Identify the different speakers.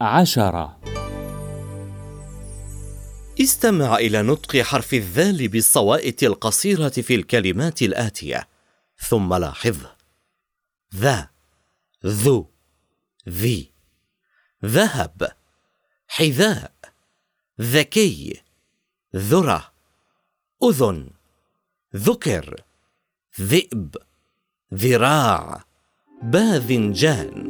Speaker 1: عشرة
Speaker 2: استمع إلى نطق حرف الذال بالصوائت القصيرة في الكلمات الآتية. ثم لاحظه ذا. ذو. ذي. ذهب. حذاء. ذكي. ذرة. أذن. ذكر. ذئب. ذراع. باذنجان.